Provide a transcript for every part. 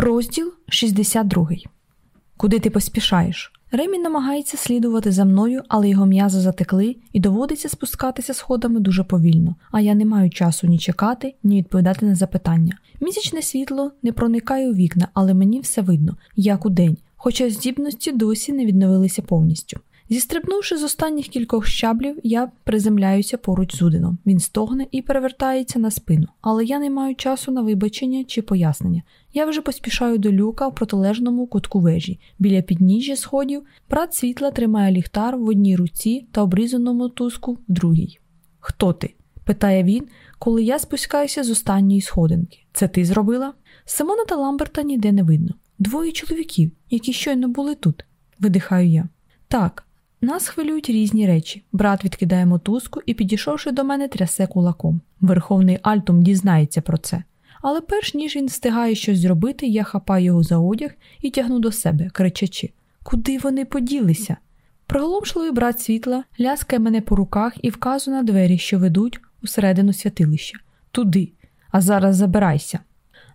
Розділ 62. Куди ти поспішаєш? Ремі намагається слідувати за мною, але його м'язи затекли і доводиться спускатися сходами дуже повільно, а я не маю часу ні чекати, ні відповідати на запитання. Місячне світло не проникає у вікна, але мені все видно, як у день, хоча здібності досі не відновилися повністю. Зістрибнувши з останніх кількох щаблів, я приземляюся поруч з Удином. Він стогне і перевертається на спину, але я не маю часу на вибачення чи пояснення. Я вже поспішаю до люка в протилежному кутку вежі. Біля підніжжя сходів брат світла тримає ліхтар в одній руці та обрізаному туску в другій. Хто ти? питає він, коли я спускаюся з останньої сходинки. Це ти зробила? Симона та Ламберта ніде не видно. Двоє чоловіків, які щойно були тут, видихаю я. Так, нас хвилюють різні речі. Брат відкидає мотузку і, підійшовши до мене, трясе кулаком. Верховний Альтум дізнається про це. Але перш ніж він встигає щось зробити, я хапаю його за одяг і тягну до себе, кричачи: Куди вони поділися? Приголомшливий брат світла ляскає мене по руках і вказує на двері, що ведуть усередину святилища. Туди, а зараз забирайся.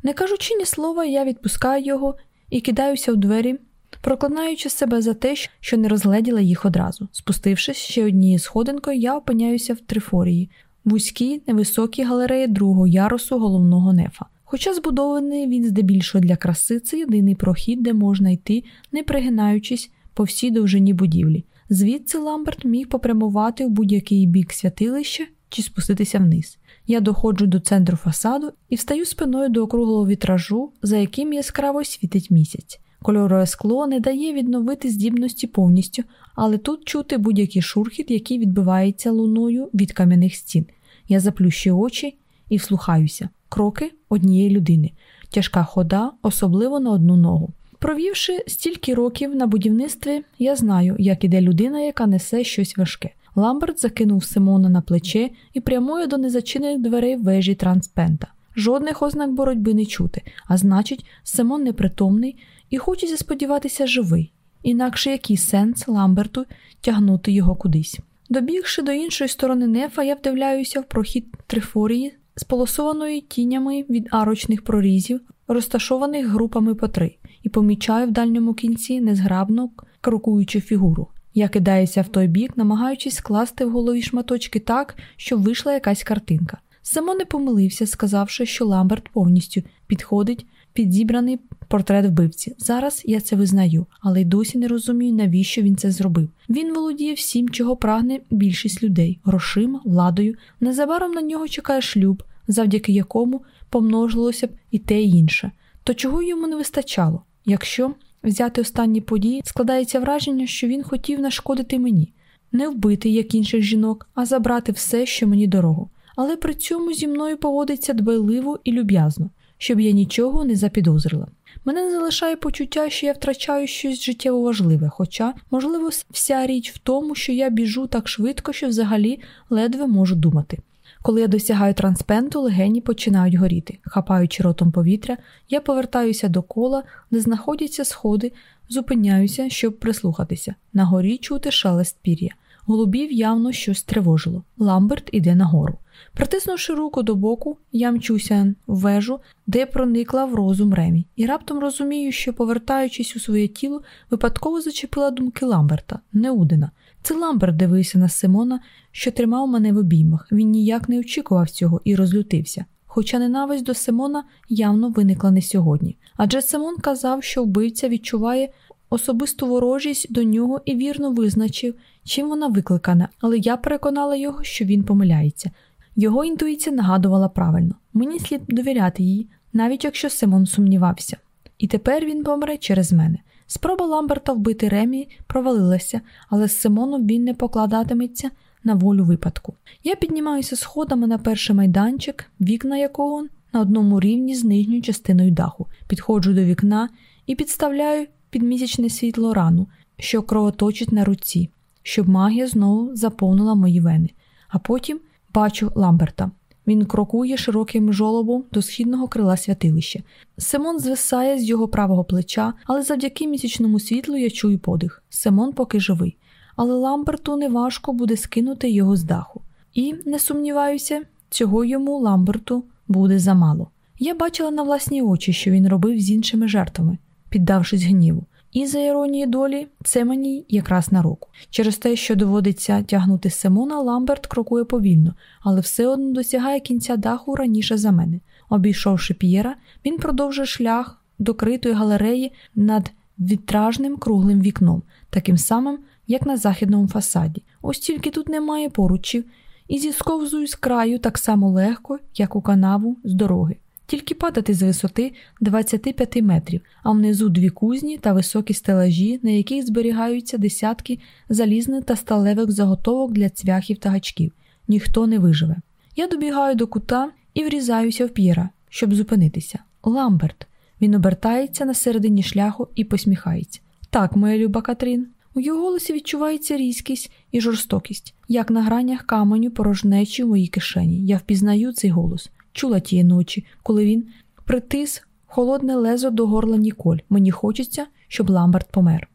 Не кажучи ні слова, я відпускаю його і кидаюся в двері, прокладаючи себе за те, що не розгледіла їх одразу. Спустившись ще однією сходинкою, я опиняюся в трифорії, вузькій, невисокій галереї другого ярусу головного нефа. Хоча збудований він здебільшого для краси, це єдиний прохід, де можна йти, не пригинаючись по всій довжині будівлі. Звідси Ламберт міг попрямувати в будь-який бік святилища чи спуститися вниз. Я доходжу до центру фасаду і встаю спиною до округлого вітражу, за яким яскраво світить місяць. Кольорове скло не дає відновити здібності повністю, але тут чути будь-який шурхіт, який відбивається луною від кам'яних стін. Я заплющую очі і вслухаюся. Кроки однієї людини, тяжка хода, особливо на одну ногу. Провівши стільки років на будівництві, я знаю, як іде людина, яка несе щось важке. Ламберт закинув Симона на плече і прямує до незачинених дверей вежі транспента. Жодних ознак боротьби не чути, а значить, Симон непритомний і хочеться сподіватися живий, інакше який сенс Ламберту тягнути його кудись. Добігши до іншої сторони нефа, я вдивляюся в прохід трифорії, сполосованої тінями від арочних прорізів, розташованих групами по три, і помічаю в дальньому кінці незграбно крокуючу фігуру. Я кидаюся в той бік, намагаючись скласти в голові шматочки так, щоб вийшла якась картинка. Само не помилився, сказавши, що Ламберт повністю підходить під зібраний портрет вбивці. Зараз я це визнаю, але й досі не розумію, навіщо він це зробив. Він володіє всім, чого прагне більшість людей грошима, владою. Незабаром на нього чекає шлюб, завдяки якому помножилося б і те і інше. То чого йому не вистачало? Якщо взяти останні події, складається враження, що він хотів нашкодити мені, не вбити, як інших жінок, а забрати все, що мені дорого. Але при цьому зі мною поводиться дбайливо і люб'язно, щоб я нічого не запідозрила. Мене не залишає почуття, що я втрачаю щось життєво важливе, хоча, можливо, вся річ в тому, що я біжу так швидко, що взагалі ледве можу думати. Коли я досягаю транспенту, легені починають горіти. Хапаючи ротом повітря, я повертаюся до кола, де знаходяться сходи, зупиняюся, щоб прислухатися. На горі чути шелест пір'я. Голубів явно щось тривожило. Ламберт іде нагору. Притиснувши руку до боку, я мчуся в вежу, де проникла в розум Ремі, і раптом розумію, що, повертаючись у своє тіло, випадково зачепила думки Ламберта, Неудина. Це Ламберт дивився на Симона, що тримав мене в обіймах. Він ніяк не очікував цього і розлютився. Хоча ненависть до Симона явно виникла не сьогодні. Адже Симон казав, що вбивця відчуває особисту ворожість до нього і вірно визначив, чим вона викликана, але я переконала його, що він помиляється. Його інтуїція нагадувала правильно мені слід довіряти їй, навіть якщо Симон сумнівався. І тепер він помре через мене. Спроба Ламберта вбити Ремі провалилася, але з Симоном він не покладатиметься на волю випадку. Я піднімаюся сходами на перший майданчик, вікна якого на одному рівні з нижньою частиною даху, підходжу до вікна і підставляю під місячне світло рану, що кровоточить на руці, щоб магія знову заповнила мої вени. А потім бачу Ламберта. Він крокує широким жолобом до східного крила святилища. Симон звисає з його правого плеча, але завдяки місячному світлу я чую подих. Симон поки живий, але Ламберту неважко буде скинути його з даху. І, не сумніваюся, цього йому Ламберту буде замало. Я бачила на власні очі, що він робив з іншими жертвами, піддавшись гніву. І за іронії долі, це мені якраз на руку. Через те, що доводиться тягнути Симона, Ламберт крокує повільно, але все одно досягає кінця даху раніше за мене. Обійшовши П'єра, він продовжує шлях до критої галереї над вітражним круглим вікном, таким самим, як на західному фасаді. Ось тільки тут немає поручів, і зісковзую з краю так само легко, як у канаву з дороги. Тільки падати з висоти 25 метрів, а внизу дві кузні та високі стелажі, на яких зберігаються десятки залізних та сталевих заготовок для цвяхів та гачків. Ніхто не виживе. Я добігаю до кута і врізаюся в п'єра, щоб зупинитися. Ламберт. Він обертається на середині шляху і посміхається. Так, моя люба Катрін. У його голосі відчувається різкість і жорстокість, як на гранях каменю порожнечі в моїй кишені. Я впізнаю цей голос, чула тієї ночі, коли він притис холодне лезо до горла Ніколь. Мені хочеться, щоб Ламберт помер.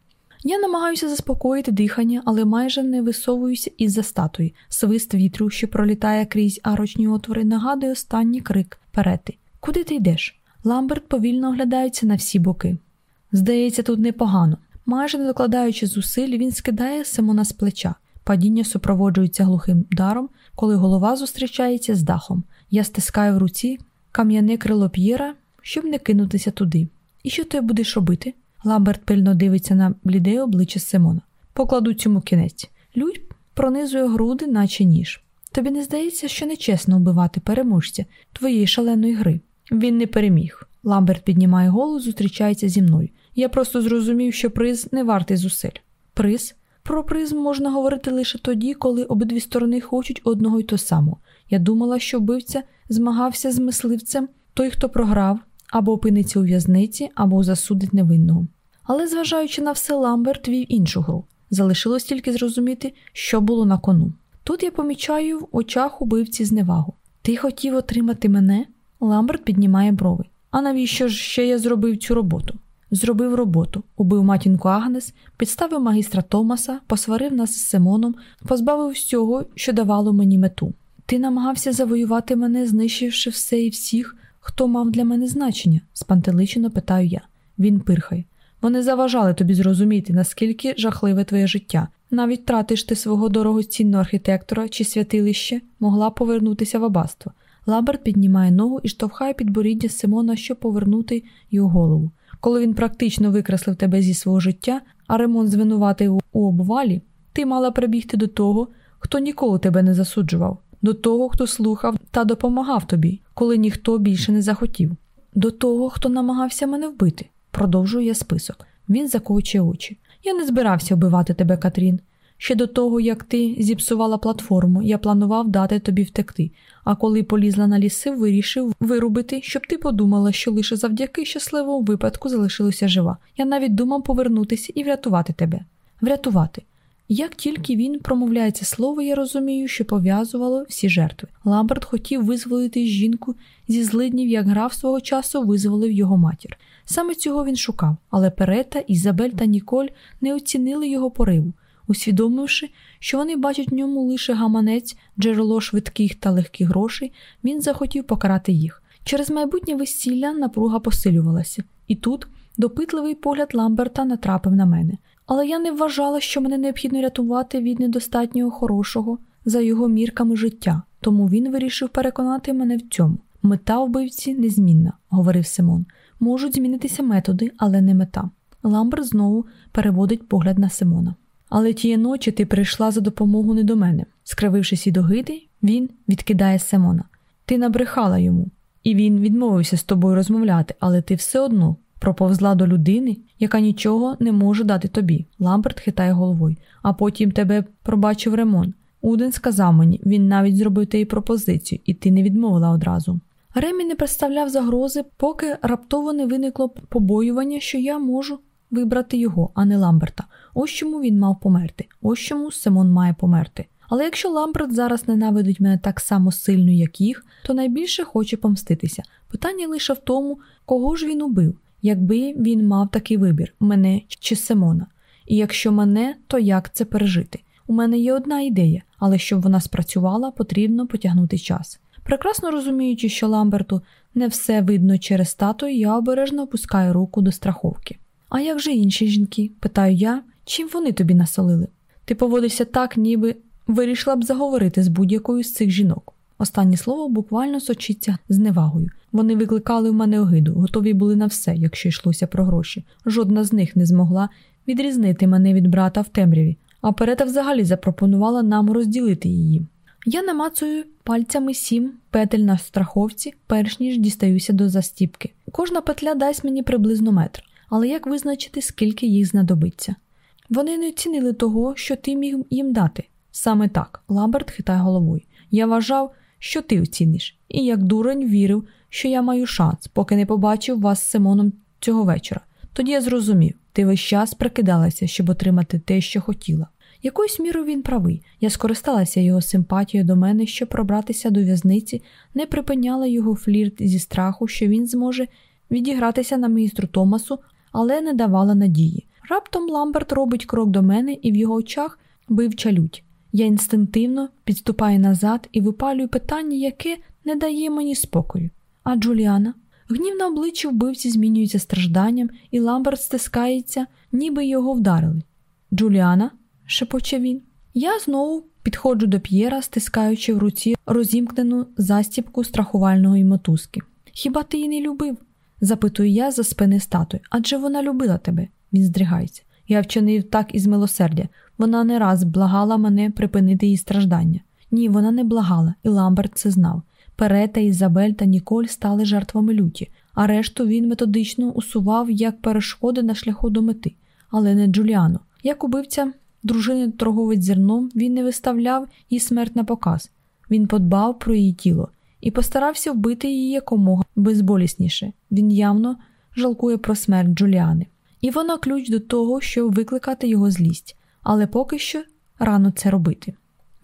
Я намагаюся заспокоїти дихання, але майже не висовуюся із за статуї. Свист вітру, що пролітає крізь арочні отвори, нагадує останній крик перети. Куди ти йдеш? Ламберт повільно оглядається на всі боки. Здається, тут непогано. Майже не докладаючи зусиль, він скидає Симона з плеча. Падіння супроводжується глухим даром, коли голова зустрічається з дахом. Я стискаю в руці кам'яне крило П'єра, щоб не кинутися туди. І що ти будеш робити? Ламберт пильно дивиться на бліде обличчя Симона. Покладу цьому кінець. Людь пронизує груди, наче ніж. Тобі не здається, що нечесно вбивати переможця твоєї шаленої гри. Він не переміг. Ламберт піднімає голову, зустрічається зі мною. Я просто зрозумів, що приз не вартий зусиль. Приз? Про приз можна говорити лише тоді, коли обидві сторони хочуть одного й того самого. Я думала, що вбивця змагався з мисливцем, той, хто програв, або опиниться у в'язниці, або засудить невинного. Але, зважаючи на все, Ламберт вів іншу гру. Залишилось тільки зрозуміти, що було на кону. Тут я помічаю в очах убивці зневагу. Ти хотів отримати мене? Ламберт піднімає брови. А навіщо ж ще я зробив цю роботу? Зробив роботу, убив матінку Агнес, підставив магістра Томаса, посварив нас з Симоном, позбавив всього, що давало мені мету. Ти намагався завоювати мене, знищивши все і всіх, хто мав для мене значення? спантеличено питаю я. Він пирхає. Вони заважали тобі зрозуміти, наскільки жахливе твоє життя. Навіть тратиш ти свого дорогоцінного архітектора чи святилище могла повернутися в аббатство. Лаберт піднімає ногу і штовхає підборіддя Симона, щоб повернути його голову. Коли він практично викреслив тебе зі свого життя, а ремонт звинуватив у обвалі, ти мала прибігти до того, хто ніколи тебе не засуджував, до того, хто слухав та допомагав тобі, коли ніхто більше не захотів, до того, хто намагався мене вбити. Продовжую я список. Він закочує очі. Я не збирався вбивати тебе, Катрін. Ще до того, як ти зіпсувала платформу, я планував дати тобі втекти, а коли полізла на ліси, вирішив вирубити, щоб ти подумала, що лише завдяки щасливому випадку залишилася жива. Я навіть думав повернутися і врятувати тебе. Врятувати. Як тільки він промовляє це слово, я розумію, що пов'язувало всі жертви. Ламберт хотів визволити жінку зі злиднів, як граф свого часу визволив його матір. Саме цього він шукав, але Перета, Ізабель та Ніколь не оцінили його пориву усвідомивши, що вони бачать в ньому лише гаманець, джерело швидких та легких грошей, він захотів покарати їх. Через майбутнє весілля напруга посилювалася, і тут допитливий погляд Ламберта натрапив на мене. Але я не вважала, що мене необхідно рятувати від недостатнього хорошого за його мірками життя, тому він вирішив переконати мене в цьому. Мета вбивці незмінна, говорив Симон. Можуть змінитися методи, але не мета. Ламберт знову переводить погляд на Симона. Але тієї ночі ти прийшла за допомогу не до мене. Скривившись від огиди, він відкидає Симона. Ти набрехала йому, і він відмовився з тобою розмовляти, але ти все одно проповзла до людини, яка нічого не може дати тобі. Ламберт хитає головою, а потім тебе пробачив Ремон. Уден сказав мені, він навіть зробив тобі пропозицію, і ти не відмовила одразу. Ремі не представляв загрози, поки раптово не виникло побоювання, що я можу вибрати його, а не Ламберта. Ось чому він мав померти, ось чому Симон має померти. Але якщо Ламберт зараз ненавидить мене так само сильно, як їх, то найбільше хоче помститися. Питання лише в тому, кого ж він убив, якби він мав такий вибір мене чи Симона. І якщо мене, то як це пережити? У мене є одна ідея, але щоб вона спрацювала, потрібно потягнути час. Прекрасно розуміючи, що Ламберту не все видно через статую, я обережно опускаю руку до страховки. А як же інші жінки? питаю я, чим вони тобі насолили? Ти поводишся так, ніби вирішила б заговорити з будь-якою з цих жінок. Останнє слово буквально сочиться з невагою. Вони викликали в мене огиду, готові були на все, якщо йшлося про гроші. Жодна з них не змогла відрізнити мене від брата в темряві, а перета взагалі запропонувала нам розділити її. Я намацую пальцями сім петель на страховці, перш ніж дістаюся до застіпки. Кожна петля дасть мені приблизно метр, але як визначити, скільки їх знадобиться? Вони не оцінили того, що ти міг їм дати. Саме так, Ламберт хитає головою. Я вважав, що ти оціниш, і як дурень вірив, що я маю шанс, поки не побачив вас з Симоном цього вечора. Тоді я зрозумів, ти весь час прикидалася, щоб отримати те, що хотіла. Якоюсь мірою він правий. Я скористалася його симпатією до мене, щоб пробратися до в'язниці, не припиняла його флірт зі страху, що він зможе відігратися на міністру Томасу, але не давала надії. Раптом Ламберт робить крок до мене, і в його очах бивча лють. Я інстинктивно підступаю назад і випалюю питання, яке не дає мені спокою. А Джуліана? Гнів на обличчі вбивці змінюється стражданням, і Ламберт стискається, ніби його вдарили. Джуліана? шепоче він. Я знову підходжу до П'єра, стискаючи в руці розімкнену застіпку страхувальної мотузки. Хіба ти її не любив? запитую я за спини статуї. Адже вона любила тебе. Він здригається. Я вчинив так із милосердя. Вона не раз благала мене припинити її страждання. Ні, вона не благала, і Ламберт це знав. Перета, Ізабель та Ніколь стали жертвами люті, а решту він методично усував як перешкоди на шляху до мети, але не Джуліану. Як убивця дружини торговець зерном, він не виставляв їй смерть на показ. Він подбав про її тіло і постарався вбити її якомога безболісніше. Він явно жалкує про смерть Джуліани. І вона ключ до того, щоб викликати його злість, але поки що рано це робити.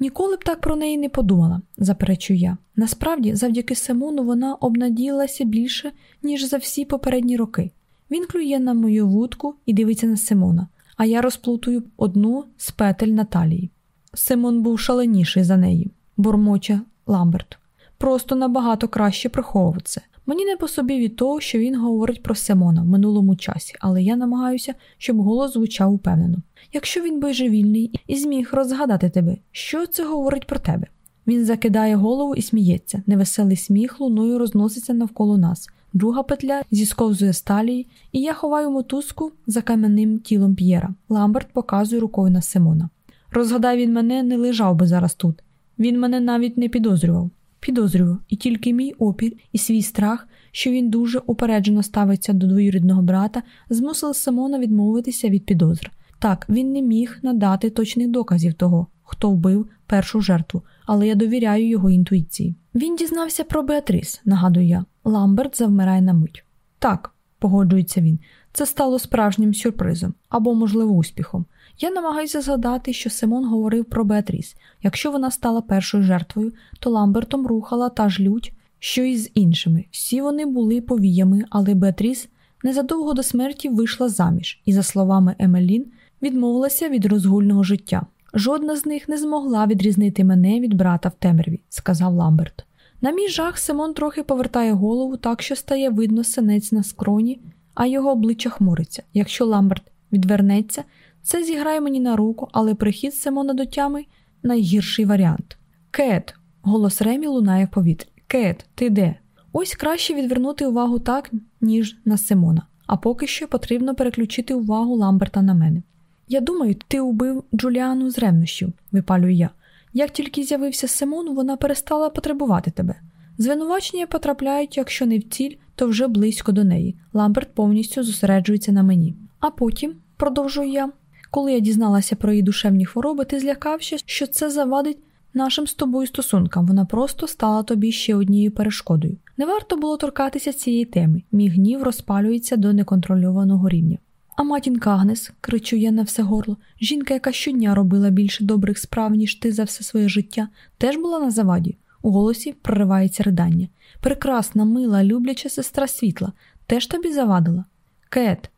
Ніколи б так про неї не подумала, заперечую я. Насправді, завдяки Симону вона обнадіялася більше, ніж за всі попередні роки. Він клює на мою вудку і дивиться на Симона, а я розплутую одну з петель Наталії. Симон був шаленіший за неї, бурмоче Ламберт. Просто набагато краще приховував це. Мені не по собі від того, що він говорить про Симона в минулому часі, але я намагаюся, щоб голос звучав упевнено. Якщо він божевільний і зміг розгадати тебе, що це говорить про тебе? Він закидає голову і сміється. Невеселий сміх луною розноситься навколо нас. Друга петля зісковзує з талії, і я ховаю мотузку за кам'яним тілом П'єра. Ламберт показує рукою на Симона. Розгадай він мене, не лежав би зараз тут. Він мене навіть не підозрював. Підозрював, і тільки мій опір і свій страх, що він дуже упереджено ставиться до двоюрідного брата, змусили Симона відмовитися від підозр. Так, він не міг надати точних доказів того, хто вбив першу жертву, але я довіряю його інтуїції. Він дізнався про Беатріс, нагадую я. Ламберт завмирає на мить. Так, погоджується він, це стало справжнім сюрпризом або, можливо, успіхом. Я намагаюся згадати, що Симон говорив про Беатріс. Якщо вона стала першою жертвою, то Ламбертом рухала та ж лють, що й з іншими. Всі вони були повіями, але Беатріс незадовго до смерті вийшла заміж і, за словами Емелін, відмовилася від розгульного життя. Жодна з них не змогла відрізнити мене від брата в темряві, сказав Ламберт. На мій жах Симон трохи повертає голову так, що стає видно синець на скроні, а його обличчя хмуриться. Якщо Ламберт відвернеться, це зіграє мені на руку, але прихід Симона до тями найгірший варіант. Кет, голос Ремі лунає в повітрі. Кет, ти де? Ось краще відвернути увагу так, ніж на Симона, а поки що потрібно переключити увагу Ламберта на мене. Я думаю, ти убив Джуліану з ревнощів, випалюю я. Як тільки з'явився Симон, вона перестала потребувати тебе. Звинувачення потрапляють, якщо не в ціль, то вже близько до неї. Ламберт повністю зосереджується на мені. А потім, продовжую я, коли я дізналася про її душевні хвороби, ти злякався, що це завадить нашим з тобою стосункам. Вона просто стала тобі ще однією перешкодою. Не варто було торкатися цієї теми. Мій гнів розпалюється до неконтрольованого рівня. А матінка Агнес, кричу я на все горло, жінка, яка щодня робила більше добрих справ, ніж ти за все своє життя, теж була на заваді. У голосі проривається ридання. Прекрасна, мила, любляча сестра світла, теж тобі завадила. Кет.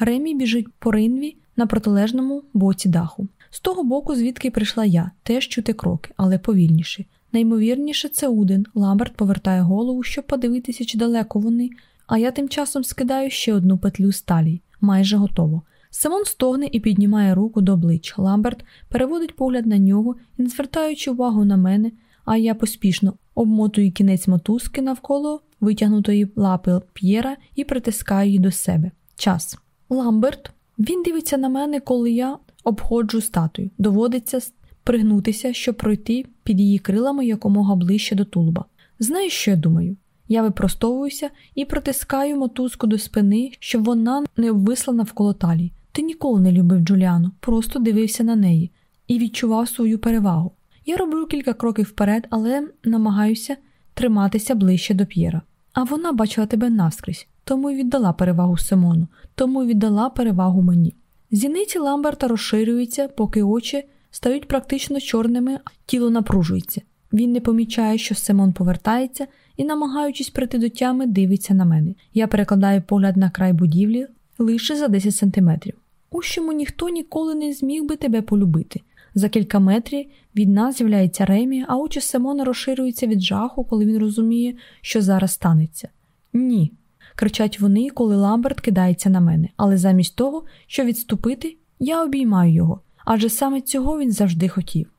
Ремі біжить по ринві на протилежному боці даху. З того боку, звідки прийшла я, теж чути кроки, але повільніше. Наймовірніше, це Уден. Ламберт повертає голову, щоб подивитися, чи далеко вони, а я тим часом скидаю ще одну петлю сталі. Майже готово. Симон стогне і піднімає руку до обличчя. Ламберт переводить погляд на нього не звертаючи увагу на мене, а я поспішно обмотую кінець мотузки навколо витягнутої лапи П'єра і притискаю її до себе. Час. Ламберт. Він дивиться на мене, коли я обходжу статую. Доводиться пригнутися, щоб пройти під її крилами якомога ближче до тулуба. Знаєш, що я думаю? Я випростовуюся і притискаю мотузку до спини, щоб вона не обвисла навколо талії. Ти ніколи не любив Джуліану, просто дивився на неї і відчував свою перевагу. Я роблю кілька кроків вперед, але намагаюся триматися ближче до П'єра. А вона бачила тебе навскрізь, тому й віддала перевагу Симону, тому й віддала перевагу мені. Зіниці Ламберта розширюються, поки очі стають практично чорними, тіло напружується. Він не помічає, що Симон повертається і, намагаючись прийти до тями, дивиться на мене. Я перекладаю погляд на край будівлі лише за 10 сантиметрів. Ось чому ніхто ніколи не зміг би тебе полюбити. За кілька метрів від нас з'являється Ремі, а очі Симона розширюються від жаху, коли він розуміє, що зараз станеться. Ні. Кричать вони, коли Ламберт кидається на мене, але замість того, щоб відступити, я обіймаю його, адже саме цього він завжди хотів.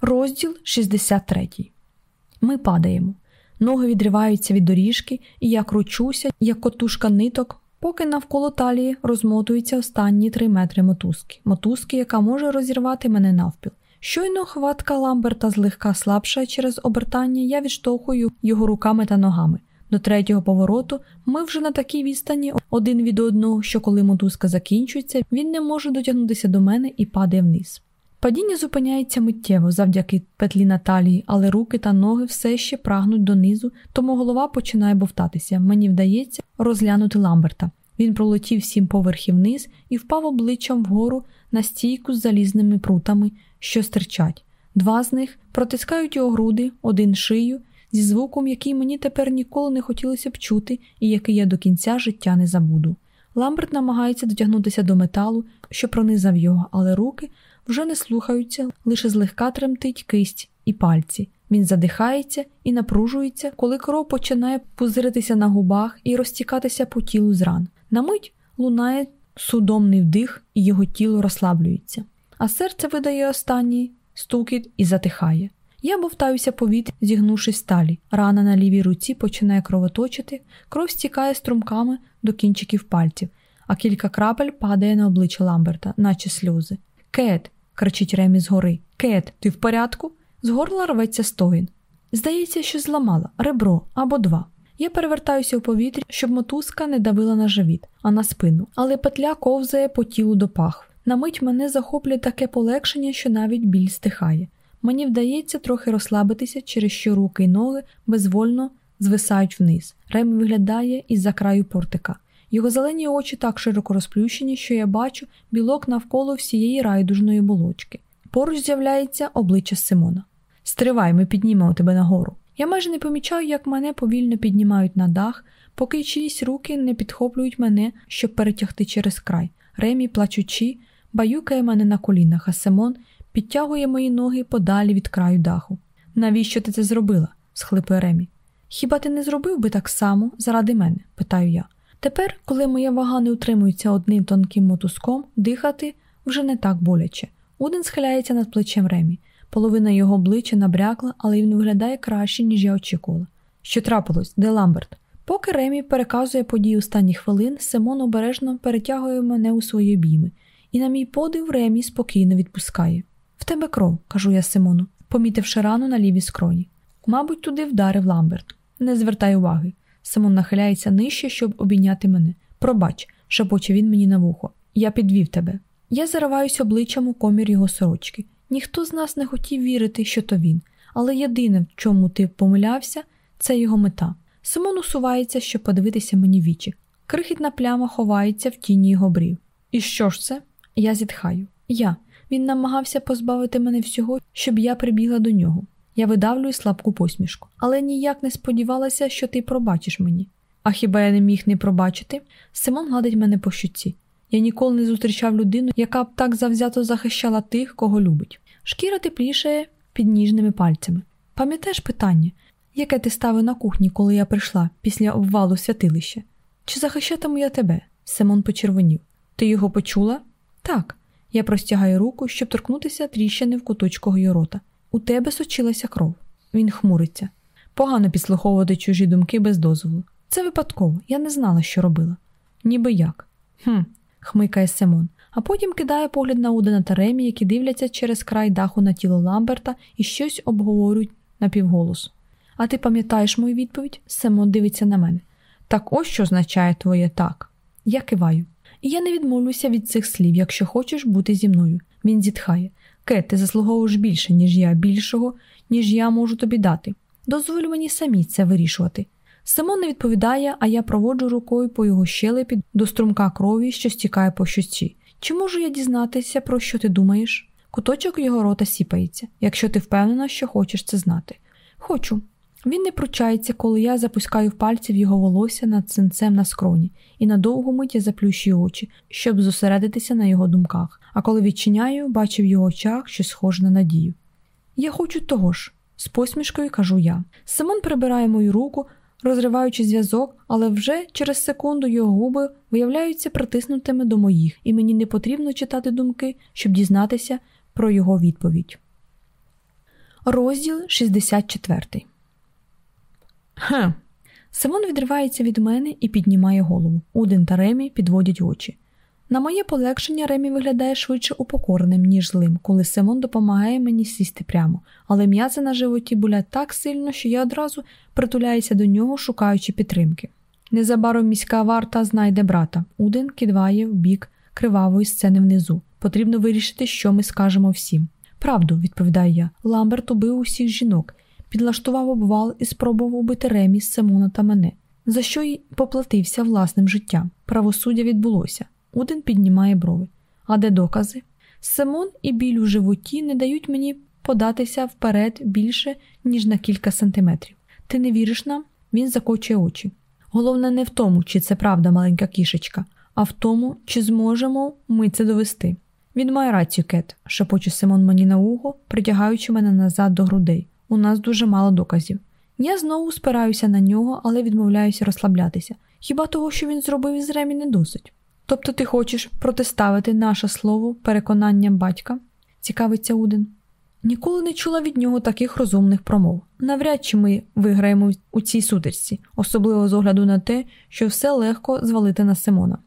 Розділ 63 Ми падаємо. Ноги відриваються від доріжки, і я кручуся, як котушка ниток, поки навколо талії розмотуються останні три метри мотузки, мотузки, яка може розірвати мене навпіл. Щойно хватка Ламберта злегка слабша через обертання, я відштовхую його руками та ногами. До третього повороту ми вже на такій відстані один від одного, що коли мотузка закінчується, він не може дотягнутися до мене і падає вниз. Падіння зупиняється миттєво завдяки петлі Наталії, але руки та ноги все ще прагнуть донизу, тому голова починає бовтатися. Мені вдається розглянути Ламберта. Він пролетів сім поверхів вниз і впав обличчям вгору на стійку з залізними прутами, що стирчать. Два з них протискають його груди, один шию, зі звуком, який мені тепер ніколи не хотілося б чути і який я до кінця життя не забуду. Ламберт намагається дотягнутися до металу, що пронизав його, але руки вже не слухаються, лише злегка тремтить кисть і пальці. Він задихається і напружується, коли кров починає пузиритися на губах і розтікатися по тілу з ран. На мить лунає судомний вдих, і його тіло розслаблюється, а серце видає останній стукіт і затихає. Я бовтаюся повітря, зігнувшись сталі. Рана на лівій руці починає кровоточити, кров стікає струмками до кінчиків пальців, а кілька крапель падає на обличчя Ламберта, наче сльози. Кет, кричить Ремі згори. Кет, ти в порядку? З горла рветься стогін. Здається, що зламала ребро або два. Я перевертаюся у повітрі, щоб мотузка не давила на живіт, а на спину, але петля ковзає по тілу до пах. На мить мене захоплює таке полегшення, що навіть біль стихає. Мені вдається трохи розслабитися, через що руки й ноги безвольно звисають вниз. Ремі виглядає із за краю портика. Його зелені очі так широко розплющені, що я бачу білок навколо всієї райдужної болочки. Поруч з'являється обличчя Симона. Стривай, ми піднімемо тебе нагору. Я майже не помічаю, як мене повільно піднімають на дах, поки чиїсь руки не підхоплюють мене, щоб перетягти через край. Ремі, плачучи, баюкає мене на колінах, а Симон підтягує мої ноги подалі від краю даху. Навіщо ти це зробила? схлипує Ремі. Хіба ти не зробив би так само заради мене? питаю я. Тепер, коли моя вага не утримується одним тонким мотузком, дихати вже не так боляче. Уден схиляється над плечем Ремі. Половина його обличчя набрякла, але він виглядає краще, ніж я очікувала. Що трапилось, де Ламберт? Поки Ремі переказує події останніх хвилин, Симон обережно перетягує мене у свої обійми, і, на мій подив, Ремі спокійно відпускає. В тебе кров, кажу я Симону, помітивши рану на лівій скроні. Мабуть, туди вдарив Ламберт. Не звертай уваги. Симон нахиляється нижче, щоб обійняти мене. Пробач, шепоче він мені на вухо. Я підвів тебе. Я зариваюся обличчям у комір його сорочки. Ніхто з нас не хотів вірити, що то він, але єдине, в чому ти помилявся, це його мета. Симон усувається, щоб подивитися мені вічі. Крихітна пляма ховається в тіні його брів. І що ж це? Я зітхаю. Я. Він намагався позбавити мене всього, щоб я прибігла до нього. Я видавлюю слабку посмішку, але ніяк не сподівалася, що ти пробачиш мені. А хіба я не міг не пробачити? Симон гладить мене по щуці. Я ніколи не зустрічав людину, яка б так завзято захищала тих, кого любить. Шкіра теплішає під ніжними пальцями. Пам'ятаєш питання, яке ти ставив на кухні, коли я прийшла після обвалу святилища? Чи захищатиму я тебе? Симон почервонів. Ти його почула? Так. Я простягаю руку, щоб торкнутися тріщини в куточку його. У тебе сочилася кров. Він хмуриться. Погано підслуховувати чужі думки без дозволу. Це випадково, я не знала, що робила. Ніби як. Хм, хмикає Симон, а потім кидає погляд на Удена та Ремі, які дивляться через край даху на тіло Ламберта і щось обговорюють напівголос. А ти пам'ятаєш мою відповідь? Симон дивиться на мене. Так ось що означає твоє так. Я киваю. Я не відмовлюся від цих слів, якщо хочеш бути зі мною. Він зітхає. Кет, ти заслуговуєш більше, ніж я, більшого, ніж я можу тобі дати. Дозволь мені самі це вирішувати. Симон не відповідає, а я проводжу рукою по його щелепі до струмка крові, що стікає по щоці. Чи можу я дізнатися, про що ти думаєш? Куточок його рота сіпається, якщо ти впевнена, що хочеш це знати. Хочу. Він не пручається, коли я запускаю пальці в його волосся над синцем на скроні, і на довгу мить заплющую очі, щоб зосередитися на його думках, а коли відчиняю, бачу в його очах щось схоже на надію. Я хочу того ж, з посмішкою кажу я. Симон прибирає мою руку, розриваючи зв'язок, але вже через секунду його губи виявляються притиснутими до моїх, і мені не потрібно читати думки, щоб дізнатися про його відповідь. Розділ 64 Хм. Симон відривається від мене і піднімає голову. Уден та Ремі підводять очі. На моє полегшення Ремі виглядає швидше упокореним, ніж злим, коли Симон допомагає мені сісти прямо, але м'язи на животі болять так сильно, що я одразу притуляюся до нього, шукаючи підтримки. Незабаром міська варта знайде брата. Уден кидває в бік кривавої сцени внизу. Потрібно вирішити, що ми скажемо всім. Правду, відповідаю я. Ламберт убив усіх жінок, підлаштував обвал і спробував убити Ремі, Симона та мене, за що й поплатився власним життям. Правосуддя відбулося. Уден піднімає брови. А де докази? Симон і біль у животі не дають мені податися вперед більше, ніж на кілька сантиметрів. Ти не віриш нам? Він закочує очі. Головне не в тому, чи це правда маленька кішечка, а в тому, чи зможемо ми це довести. Він має рацію, Кет, шепоче Симон мені на ухо, притягаючи мене назад до грудей. У нас дуже мало доказів. Я знову спираюся на нього, але відмовляюся розслаблятися. Хіба того, що він зробив із Ремі, не досить? Тобто ти хочеш протиставити наше слово переконанням батька? цікавиться Уден. Ніколи не чула від нього таких розумних промов. Навряд чи ми виграємо у цій сутичці, особливо з огляду на те, що все легко звалити на Симона.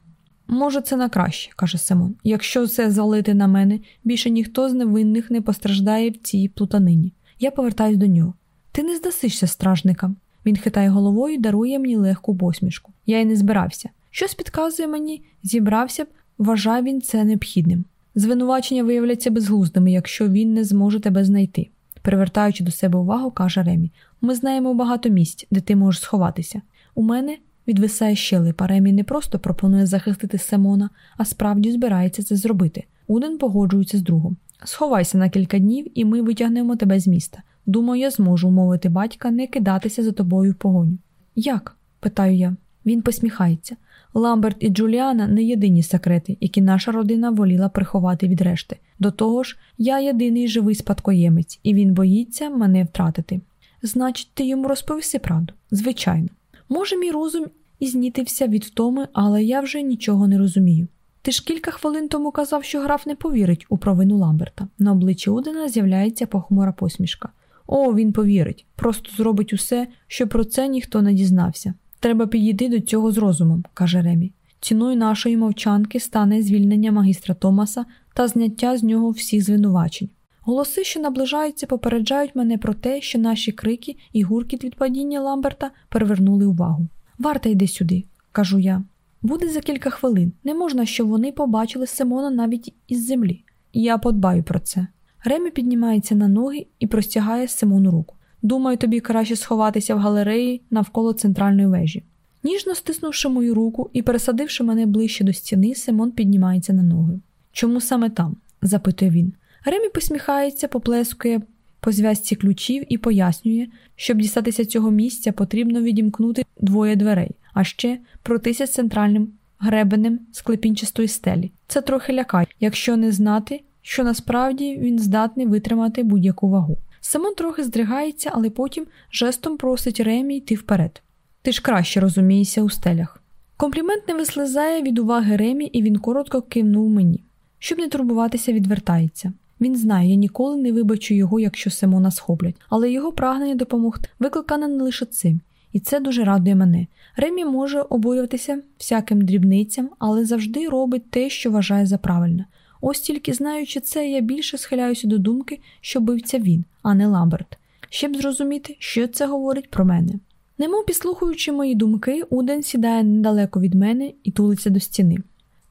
Може, це на краще, каже Симон. Якщо це звалити на мене, більше ніхто з невинних не постраждає в цій плутанині. Я повертаюсь до нього. Ти не здасишся стражникам. Він хитає головою і дарує мені легку посмішку. Я й не збирався. Щось підказує мені, зібрався б, вважав він це необхідним. Звинувачення виявляться безглуздими, якщо він не зможе тебе знайти. Привертаючи до себе увагу, каже Ремі: ми знаємо багато місць, де ти можеш сховатися. У мене відвисає щелепа. Ремі не просто пропонує захистити Симона, а справді збирається це зробити. Уден погоджується з другом. Сховайся на кілька днів, і ми витягнемо тебе з міста. Думаю, я зможу умовити батька не кидатися за тобою в погоню. Як? питаю я. Він посміхається. Ламберт і Джуліана не єдині секрети, які наша родина воліла приховати від решти. До того ж, я єдиний живий спадкоємець, і він боїться мене втратити. Значить, ти йому розповісти правду? Звичайно. Може, мій розум і знітився від втоми, але я вже нічого не розумію. Ти ж кілька хвилин тому казав, що граф не повірить у провину Ламберта. На обличчі Удена з'являється похмура посмішка. О, він повірить, просто зробить усе, що про це ніхто не дізнався. Треба підійти до цього з розумом, каже Ремі. Ціною нашої мовчанки стане звільнення магістра Томаса та зняття з нього всіх звинувачень. Голоси, що наближаються, попереджають мене про те, що наші крики і гуркіт від падіння Ламберта перевернули увагу. Варта йди сюди, кажу я. Буде за кілька хвилин. Не можна, щоб вони побачили Симона навіть із землі. Я подбаю про це. Ремі піднімається на ноги і простягає Симону руку. Думаю, тобі краще сховатися в галереї навколо центральної вежі. Ніжно стиснувши мою руку і пересадивши мене ближче до стіни, Симон піднімається на ноги. Чому саме там? запитує він. Ремі посміхається, поплескує по зв'язці ключів і пояснює, щоб дістатися цього місця, потрібно відімкнути двоє дверей, а ще протися центральним гребенем склепінчастої стелі. Це трохи лякає, якщо не знати, що насправді він здатний витримати будь-яку вагу. Симон трохи здригається, але потім жестом просить Ремі йти вперед. Ти ж краще розумієшся у стелях. Комплімент не вислизає від уваги Ремі, і він коротко кивнув мені. Щоб не турбуватися, відвертається. Він знає, я ніколи не вибачу його, якщо Симона схоплять, але його прагнення допомогти викликане не лише цим, і це дуже радує мене. Ремі може обурюватися всяким дрібницям, але завжди робить те, що вважає за правильне. Ось тільки знаючи це, я більше схиляюся до думки, що бивця він, а не Ламберт, щоб зрозуміти, що це говорить про мене. Немов підслухаючи мої думки, Уден сідає недалеко від мене і тулиться до стіни.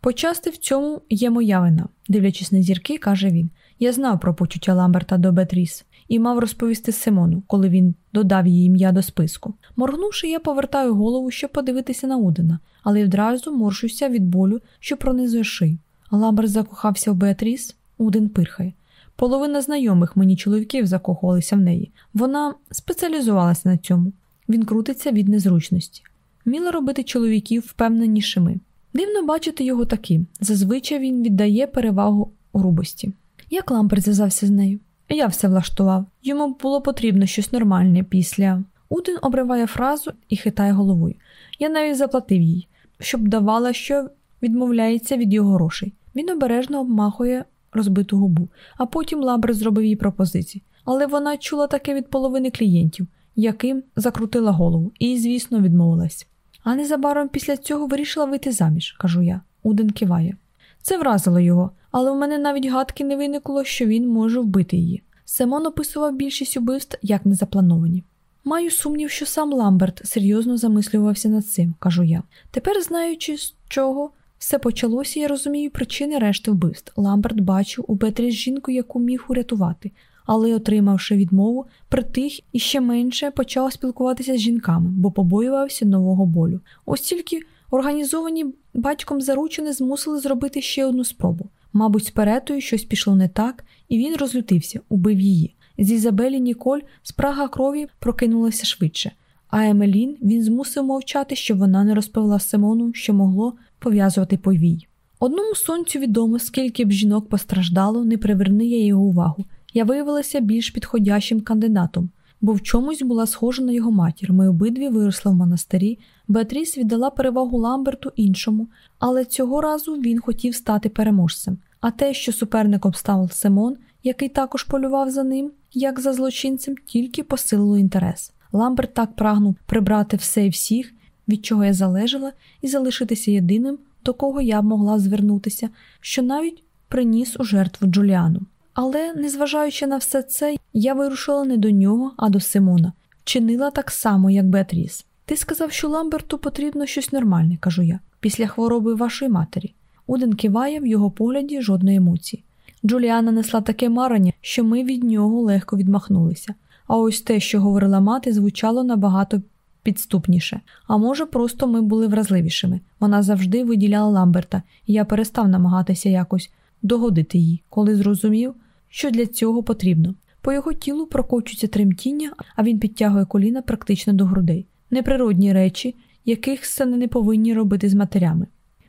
Почасти в цьому є моя вина, дивлячись на зірки, каже він. Я знав про почуття Ламберта до Бетріс і мав розповісти Симону, коли він додав її ім'я до списку. Моргнувши, я повертаю голову, щоб подивитися на Удена, але відразу морщуся від болю, що пронизує шию. Ламберт закохався в Беатріс, Уден пирхає. Половина знайомих мені чоловіків закохувалися в неї. Вона спеціалізувалася на цьому. Він крутиться від незручності. Вміла робити чоловіків впевненішими. Дивно бачити його таким. Зазвичай він віддає перевагу грубості. Як Ламберт зв'язався з нею? Я все влаштував. Йому було потрібно щось нормальне після. Уден обриває фразу і хитає головою. Я навіть заплатив їй, щоб давала, що відмовляється від його грошей. Він обережно обмахує розбиту губу, а потім Ламберт зробив їй пропозиції. Але вона чула таке від половини клієнтів, яким закрутила голову, і, звісно, відмовилась. А незабаром після цього вирішила вийти заміж, кажу я. Уден киває. Це вразило його, але в мене навіть гадки не виникло, що він може вбити її. Семон описував більшість убивств як незаплановані. Маю сумнів, що сам Ламберт серйозно замислювався над цим, кажу я. Тепер, знаючи, з чого все почалося, я розумію причини решти вбивств. Ламберт бачив у Бетрі жінку, яку міг урятувати, але, отримавши відмову, притих і ще менше почав спілкуватися з жінками, бо побоювався нового болю. Ось тільки організовані батьком заручені змусили зробити ще одну спробу. Мабуть, з перетою щось пішло не так, і він розлютився, убив її. З Ізабелі Ніколь спрага крові прокинулася швидше, а Емелін він змусив мовчати, щоб вона не розповіла Симону, що могло пов'язувати повій. Одному сонцю відомо, скільки б жінок постраждало, не приверни я його увагу. Я виявилася більш підходящим кандидатом, бо в чомусь була схожа на його матір. Ми обидві виросли в монастирі. Беатріс віддала перевагу Ламберту іншому, але цього разу він хотів стати переможцем. А те, що суперником став Симон, який також полював за ним, як за злочинцем, тільки посилило інтерес. Ламберт так прагнув прибрати все і всіх, від чого я залежала, і залишитися єдиним, до кого я б могла звернутися, що навіть приніс у жертву Джуліану. Але, незважаючи на все це, я вирушила не до нього, а до Симона, чинила так само, як Беатріс. Ти сказав, що Ламберту потрібно щось нормальне, кажу я, після хвороби вашої матері. Уден киває в його погляді жодної емоції. Джуліана несла таке марення, що ми від нього легко відмахнулися. А ось те, що говорила мати, звучало набагато підступніше. А може, просто ми були вразливішими. Вона завжди виділяла Ламберта, і я перестав намагатися якось догодити їй, коли зрозумів, що для цього потрібно. По його тілу прокочується тремтіння, а він підтягує коліна практично до грудей. Неприродні речі, яких сини не повинні робити з матерями.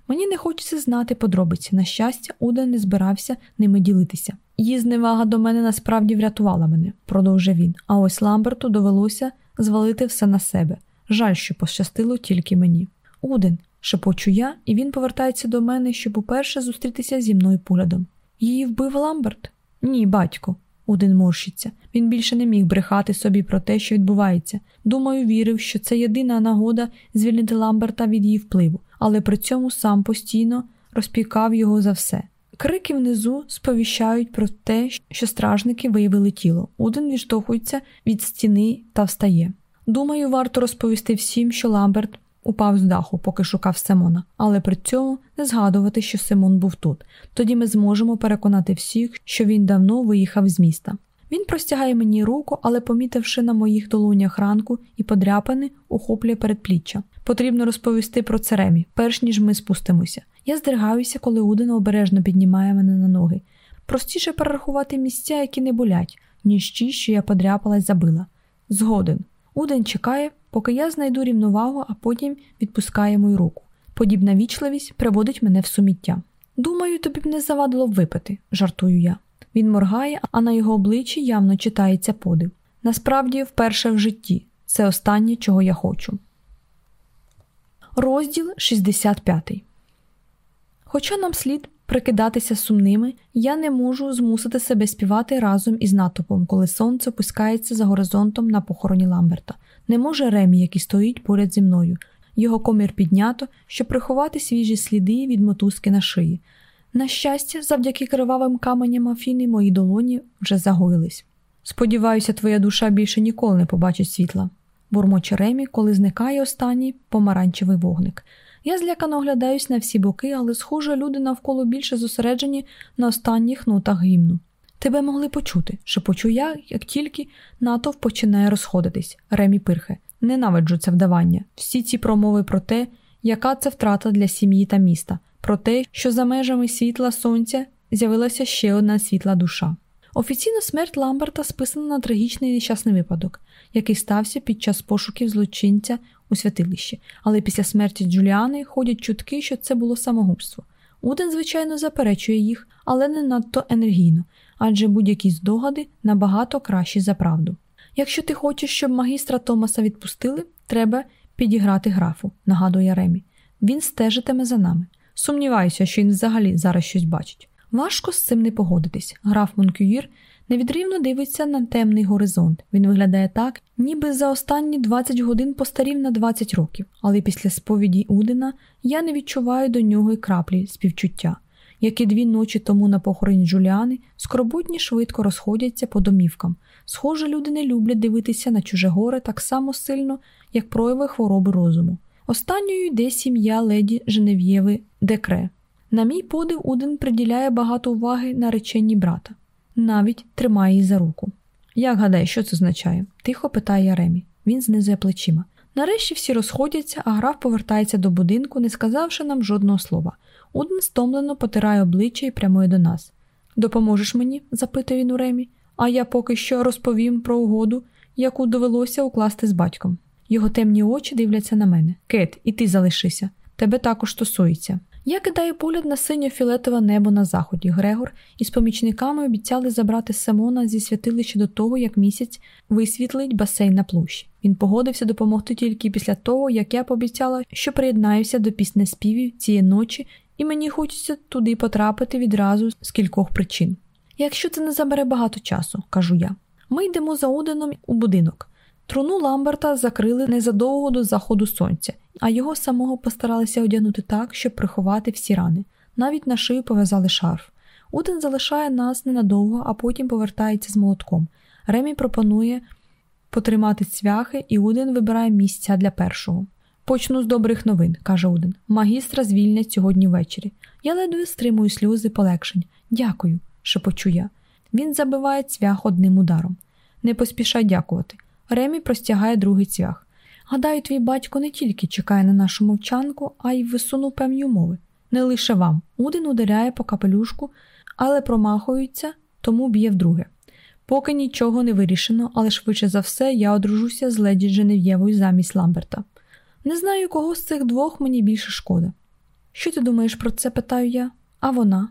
Мені не хочеться знати подробиці. На щастя, Уда не збирався ними ділитися. Її зневага до мене насправді врятувала мене, продовжив він. А ось Ламберту довелося звалити все на себе. Жаль, що пощастило тільки мені. Уден, шепочу я, і він повертається до мене, щоб уперше зустрітися зі мною поглядом. Її вбив Ламберт? Ні, батько. Уден морщиться. Він більше не міг брехати собі про те, що відбувається. Думаю, вірив, що це єдина нагода звільнити Ламберта від її впливу, але при цьому сам постійно розпікав його за все. Крики внизу сповіщають про те, що стражники виявили тіло. Уден відштовхується від стіни та встає. Думаю, варто розповісти всім, що Ламберт упав з даху, поки шукав Симона, але при цьому не згадувати, що Симон був тут. Тоді ми зможемо переконати всіх, що він давно виїхав з міста. Він простягає мені руку, але, помітивши на моїх долонях ранку і подряпини, охоплює передпліччя. Потрібно розповісти про церемі, перш ніж ми спустимося. Я здригаюся, коли Уден обережно піднімає мене на ноги. Простіше перерахувати місця, які не болять, ніж ті, що я подряпалась забила. Згоден. Уден чекає, поки я знайду рівновагу, а потім відпускає мою руку. Подібна вічливість приводить мене в суміття. Думаю, тобі б не завадило випити, жартую я. Він моргає, а на його обличчі явно читається подив. Насправді, вперше в житті це останнє, чого я хочу. Розділ 65 Хоча нам слід прикидатися сумними, я не можу змусити себе співати разом із натовпом, коли сонце опускається за горизонтом на похороні Ламберта. Не може Ремі, який стоїть поряд зі мною. Його комір піднято, щоб приховати свіжі сліди від мотузки на шиї. На щастя, завдяки кривавим каменям Афіни мої долоні вже загоїлись. Сподіваюся, твоя душа більше ніколи не побачить світла. бурмоче Ремі, коли зникає останній помаранчевий вогник. Я злякано оглядаюсь на всі боки, але, схоже, люди навколо більше зосереджені на останніх нотах гімну. Тебе могли почути, шепочу я, як тільки натовп починає розходитись. Ремі пирхе. Ненавиджу це вдавання. Всі ці промови про те, яка це втрата для сім'ї та міста, про те, що за межами світла сонця з'явилася ще одна світла душа. Офіційно смерть Ламберта списана на трагічний нещасний випадок, який стався під час пошуків злочинця у святилищі, але після смерті Джуліани ходять чутки, що це було самогубство. Уден, звичайно, заперечує їх, але не надто енергійно, адже будь-які здогади набагато кращі за правду. Якщо ти хочеш, щоб магістра Томаса відпустили, треба підіграти графу, нагадує Ремі. Він стежитиме за нами. Сумніваюся, що він взагалі зараз щось бачить. Важко з цим не погодитись. Граф Монкюїр невідрівно дивиться на темний горизонт. Він виглядає так, ніби за останні 20 годин постарів на 20 років, але після сповіді Удина я не відчуваю до нього й краплі співчуття. Як і дві ночі тому на похороні Джуліани, скорботні швидко розходяться по домівкам. Схоже, люди не люблять дивитися на чуже горе так само сильно, як прояви хвороби розуму. Останньою йде сім'я леді Женев'єви Декре. На мій подив, Уден приділяє багато уваги нареченні брата, навіть тримає її за руку. Як гадаєш, що це означає? тихо питає Ремі. Він знизує плечима. Нарешті всі розходяться, а граф повертається до будинку, не сказавши нам жодного слова. Уден стомлено потирає обличчя і прямує до нас. Допоможеш мені? запитує він у Ремі, а я поки що розповім про угоду, яку довелося укласти з батьком. Його темні очі дивляться на мене. Кет, і ти залишися. Тебе також стосується. Я кидаю погляд на синьо-фіолетове небо на заході. Грегор із помічниками обіцяли забрати Симона зі святилища до того, як місяць висвітлить басейн на площі. Він погодився допомогти тільки після того, як я пообіцяла, що приєднаюся до пісне співів цієї ночі, і мені хочеться туди потрапити відразу з кількох причин. Якщо це не забере багато часу, кажу я. Ми йдемо за Оденом у будинок. Труну Ламберта закрили незадовго до заходу сонця, а його самого постаралися одягнути так, щоб приховати всі рани. Навіть на шию пов'язали шарф. Уден залишає нас ненадовго, а потім повертається з молотком. Ремі пропонує потримати цвяхи, і Уден вибирає місця для першого. Почну з добрих новин, каже Уден. Магістра звільнять сьогодні ввечері. Я ледве стримую сльози полегшень. Дякую, шепочу я. Він забиває цвях одним ударом. Не поспішай дякувати. Ремі простягає другий цвях. Гадаю, твій батько не тільки чекає на нашу мовчанку, а й висунув певні умови. Не лише вам. Удин ударяє по капелюшку, але промахується, тому б'є вдруге. Поки нічого не вирішено, але швидше за все я одружуся з леді Женев'євою замість Ламберта. Не знаю, кого з цих двох мені більше шкода. Що ти думаєш про це? питаю я, а вона.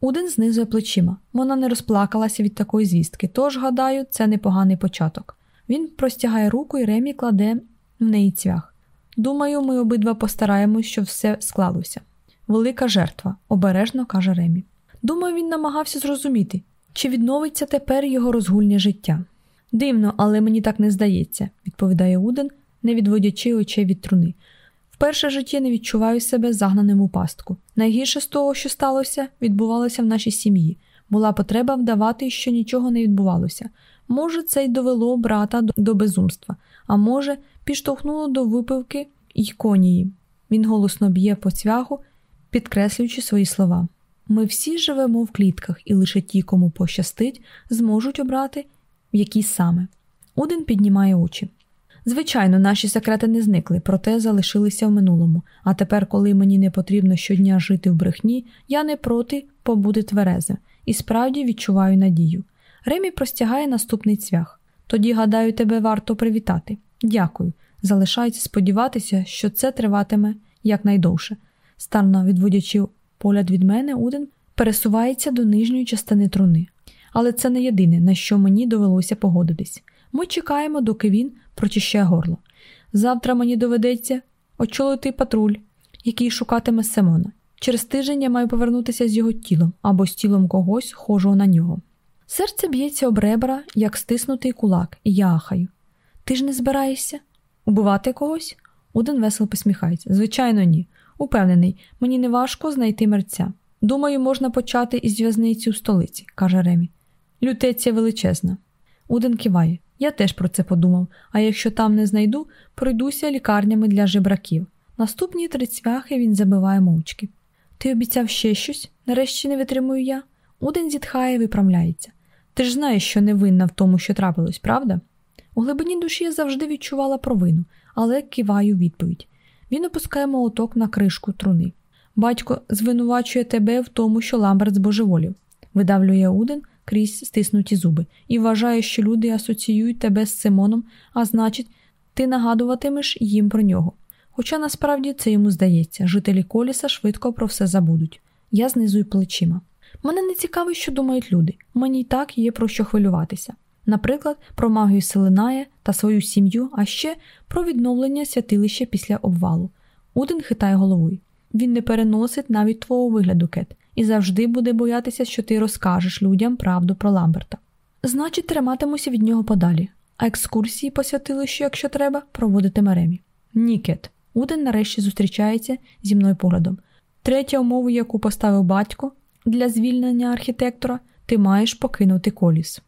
Удин знизує плечима. Вона не розплакалася від такої звістки, тож, гадаю, це непоганий початок. Він простягає руку і Ремі кладе в неї цвях. Думаю, ми обидва постараємось, щоб все склалося. Велика жертва, обережно каже Ремі. Думаю, він намагався зрозуміти, чи відновиться тепер його розгульне життя. Дивно, але мені так не здається, відповідає Уден, не відводячи очей від труни. Вперше в житті не відчуваю себе загнаним у пастку. Найгірше з того, що сталося, відбувалося в нашій сім'ї. Була потреба вдавати, що нічого не відбувалося. Може, це й довело брата до безумства, а може, підштовхнуло до випивки й конії. Він голосно б'є по цвяху, підкреслюючи свої слова. Ми всі живемо в клітках, і лише ті, кому пощастить, зможуть обрати, які саме. Один піднімає очі. Звичайно, наші секрети не зникли, проте залишилися в минулому. А тепер, коли мені не потрібно щодня жити в брехні, я не проти побути тверезим і справді відчуваю надію. Ремі простягає наступний цвях. Тоді, гадаю, тебе варто привітати. Дякую. Залишається сподіватися, що це триватиме якнайдовше. Старно відводячи погляд від мене, Уден пересувається до нижньої частини труни. але це не єдине, на що мені довелося погодитись. Ми чекаємо, доки він прочищає горло. Завтра мені доведеться очолити патруль, який шукатиме Симона. Через тиждень я маю повернутися з його тілом або з тілом когось, схожого на нього. Серце б'ється об ребра, як стиснутий кулак, і я ахаю. Ти ж не збираєшся? Убивати когось? Один весело посміхається. Звичайно, ні. Упевнений, мені не важко знайти мерця. Думаю, можна почати із в'язниці у столиці, каже Ремі. Лютеція величезна. Уден киває. Я теж про це подумав, а якщо там не знайду, пройдуся лікарнями для жебраків. Наступні три цвяхи він забиває мовчки. Ти обіцяв ще щось? Нарешті не витримую я. Уден зітхає виправляється. Ти ж знаєш, що не винна в тому, що трапилось, правда? У глибині душі я завжди відчувала провину, але киваю відповідь. Він опускає молоток на кришку труни. Батько звинувачує тебе в тому, що Ламберт збожеволів, видавлює Уден крізь стиснуті зуби, і вважає, що люди асоціюють тебе з Симоном, а значить, ти нагадуватимеш їм про нього. Хоча насправді це йому здається, жителі коліса швидко про все забудуть. Я знизую плечима. Мене не цікавить, що думають люди. Мені й так є про що хвилюватися. Наприклад, про магію Селенає та свою сім'ю, а ще про відновлення святилища після обвалу. Уден хитає головою. Він не переносить навіть твого вигляду, Кет, і завжди буде боятися, що ти розкажеш людям правду про Ламберта. Значить, триматимуся від нього подалі, а екскурсії по святилищу, якщо треба, проводитиме Ремі. Ні, Кет. Уден нарешті зустрічається зі мною поглядом. Третя умова, яку поставив батько для звільнення архітектора, ти маєш покинути коліс.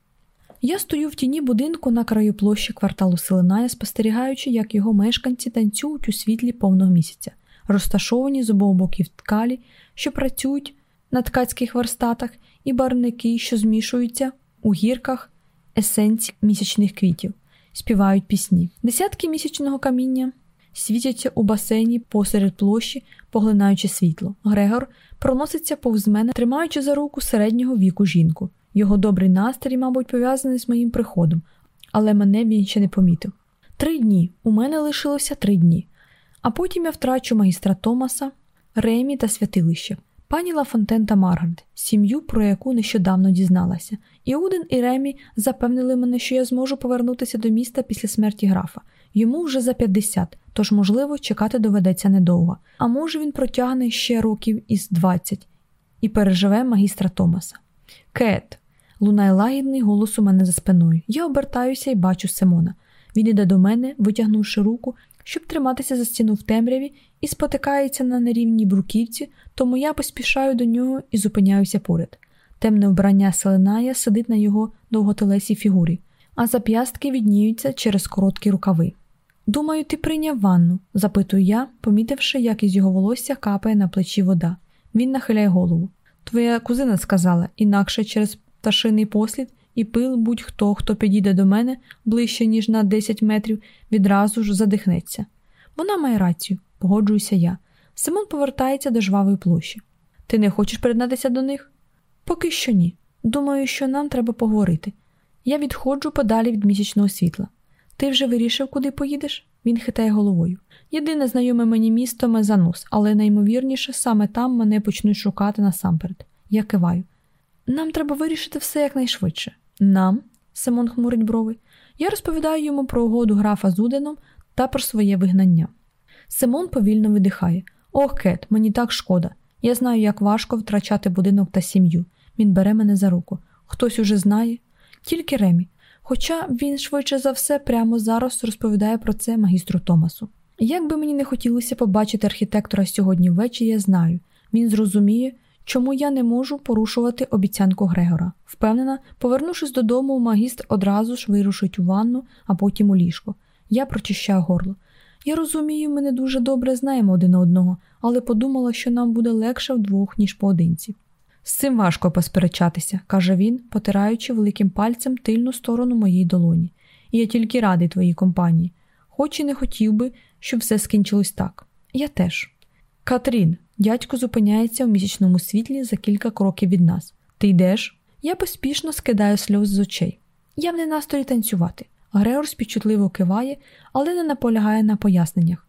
Я стою в тіні будинку на краю площі кварталу Селеная, спостерігаючи, як його мешканці танцюють у світлі повного місяця, розташовані з обох боків ткалі, що працюють на ткацьких верстатах, і барники, що змішуються у гірках есенцій місячних квітів, співають пісні. Десятки місячного каміння світяться у басейні посеред площі, поглинаючи світло. Грегор проноситься повз мене, тримаючи за руку середнього віку жінку. Його добрий настрій, мабуть, пов'язаний з моїм приходом, але мене він ще не помітив. Три дні. У мене лишилося три дні. А потім я втрачу магістра Томаса, Ремі та святилище, пані Лафонтен та Маргарет, сім'ю, про яку нещодавно дізналася. І Уден і Ремі запевнили мене, що я зможу повернутися до міста після смерті графа. Йому вже за 50, тож, можливо, чекати доведеться недовго. А може, він протягне ще років із 20 і переживе магістра Томаса. Кет, лунає лагідний голос у мене за спиною. Я обертаюся і бачу Симона. Він іде до мене, витягнувши руку, щоб триматися за стіну в темряві, і спотикається на нерівній бруківці, тому я поспішаю до нього і зупиняюся поряд. Темне вбрання селеная сидить на його довготелесій фігурі, а зап'ястки відніються через короткі рукави. Думаю, ти прийняв ванну? запитую я, помітивши, як із його волосся капає на плечі вода. Він нахиляє голову. Твоя кузина сказала, інакше через пташиний послід і пил будь-хто, хто підійде до мене ближче, ніж на 10 метрів, відразу ж задихнеться. Вона має рацію, погоджуюся я. Симон повертається до жвавої площі. Ти не хочеш приєднатися до них? Поки що ні. Думаю, що нам треба поговорити. Я відходжу подалі від місячного світла. Ти вже вирішив, куди поїдеш? Він хитає головою. Єдине знайоме мені місто Мезанус, але наймовірніше, саме там мене почнуть шукати насамперед. Я киваю. Нам треба вирішити все якнайшвидше. Нам, Симон хмурить брови, я розповідаю йому про угоду графа з Уденом та про своє вигнання. Симон повільно видихає. Ох, Кет, мені так шкода. Я знаю, як важко втрачати будинок та сім'ю. Він бере мене за руку. Хтось уже знає, тільки Ремі. Хоча він швидше за все прямо зараз розповідає про це магістру Томасу. Як би мені не хотілося побачити архітектора сьогодні ввечері, я знаю, він зрозуміє, чому я не можу порушувати обіцянку Грегора. Впевнена, повернувшись додому, магістр одразу ж вирушить у ванну, а потім у ліжко. Я прочищаю горло. Я розумію, ми не дуже добре знаємо один одного, але подумала, що нам буде легше вдвох, ніж поодинці. З цим важко посперечатися, каже він, потираючи великим пальцем тильну сторону моєї долоні. Я тільки радий твоїй компанії, хоч і не хотів би, щоб все скінчилось так. Я теж. Катрін, дядько зупиняється в місячному світлі за кілька кроків від нас. Ти йдеш? Я поспішно скидаю сльоз з очей. Я в не настрої танцювати. Грегор співчутливо киває, але не наполягає на поясненнях.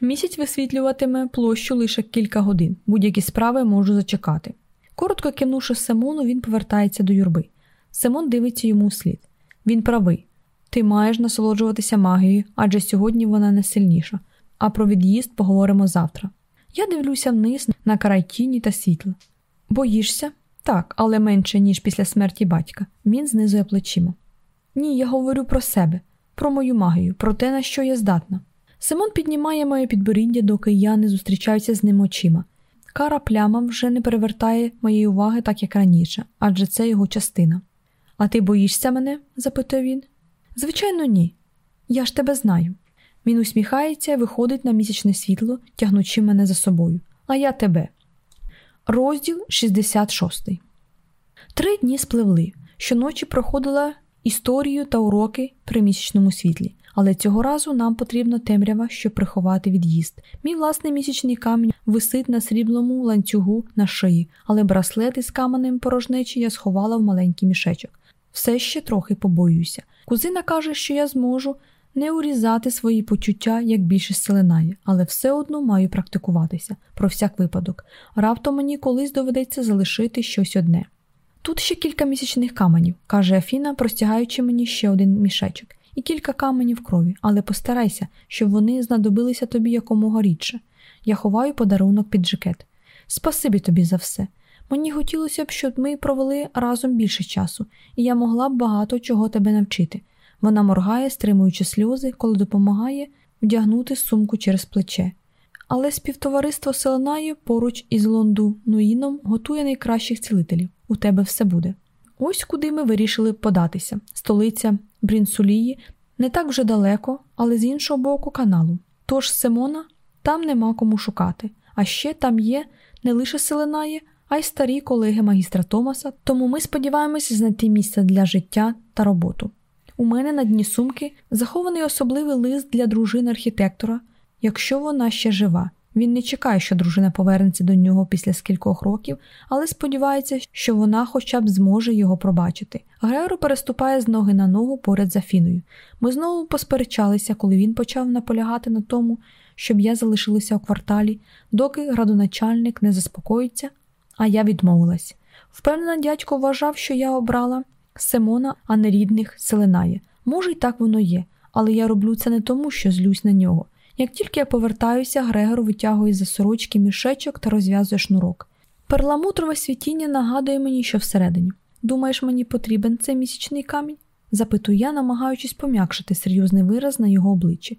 Місяць висвітлюватиме площу лише кілька годин, будь-які справи можу зачекати. Коротко кивнувши Симону, він повертається до юрби. Симон дивиться йому слід. Він правий. Ти маєш насолоджуватися магією, адже сьогодні вона не сильніша. А про від'їзд поговоримо завтра. Я дивлюся вниз на край тіні та світла. Боїшся? Так, але менше, ніж після смерті батька. Він знизує плечима. Ні, я говорю про себе, про мою магію, про те, на що я здатна. Симон піднімає моє підборіддя, доки я не зустрічаюся з ним очима. Кара пляма вже не перевертає моєї уваги так, як раніше, адже це його частина. А ти боїшся мене? запитує він. Звичайно, ні. Я ж тебе знаю. Він усміхається і виходить на місячне світло, тягнучи мене за собою. А я тебе. Розділ 66 Три дні спливли. Щоночі проходила історію та уроки при місячному світлі, але цього разу нам потрібна темрява, щоб приховати від'їзд. Мій власний місячний камінь висить на сріблому ланцюгу на шиї, але браслет із каменем порожнечі я сховала в маленький мішечок. Все ще трохи побоююся. Кузина каже, що я зможу не урізати свої почуття, як більше селенає, але все одно маю практикуватися про всяк випадок. Раптом мені колись доведеться залишити щось одне. Тут ще кілька місячних каменів, каже Афіна, простягаючи мені ще один мішечок, і кілька каменів крові, але постарайся, щоб вони знадобилися тобі якомога рідше. Я ховаю подарунок під жакет. Спасибі тобі за все. Мені хотілося б, щоб ми провели разом більше часу, і я могла б багато чого тебе навчити. Вона моргає, стримуючи сльози, коли допомагає вдягнути сумку через плече. Але співтовариство Селенає поруч із Лонду Нуїном готує найкращих цілителів. У тебе все буде. Ось куди ми вирішили податися. Столиця Брінсулії не так вже далеко, але з іншого боку каналу. Тож Симона там нема кому шукати. А ще там є не лише Селенає, а й старі колеги магістра Томаса, тому ми сподіваємося знайти місце для життя та роботу. У мене на дні сумки захований особливий лист для дружини архітектора, якщо вона ще жива. Він не чекає, що дружина повернеться до нього після скількох років, але сподівається, що вона хоча б зможе його пробачити. Грегор переступає з ноги на ногу поряд за Фіною. Ми знову посперечалися, коли він почав наполягати на тому, щоб я залишилася у кварталі, доки градоначальник не заспокоїться, а я відмовилась. Впевнена, дядько вважав, що я обрала Симона, а не рідних Селенає. Може, й так воно є, але я роблю це не тому, що злюсь на нього. Як тільки я повертаюся, Грегор витягує за сорочки мішечок та розв'язує шнурок. Перламутрове світіння нагадує мені, що всередині. Думаєш, мені потрібен цей місячний камінь? запитую я, намагаючись пом'якшити серйозний вираз на його обличчі.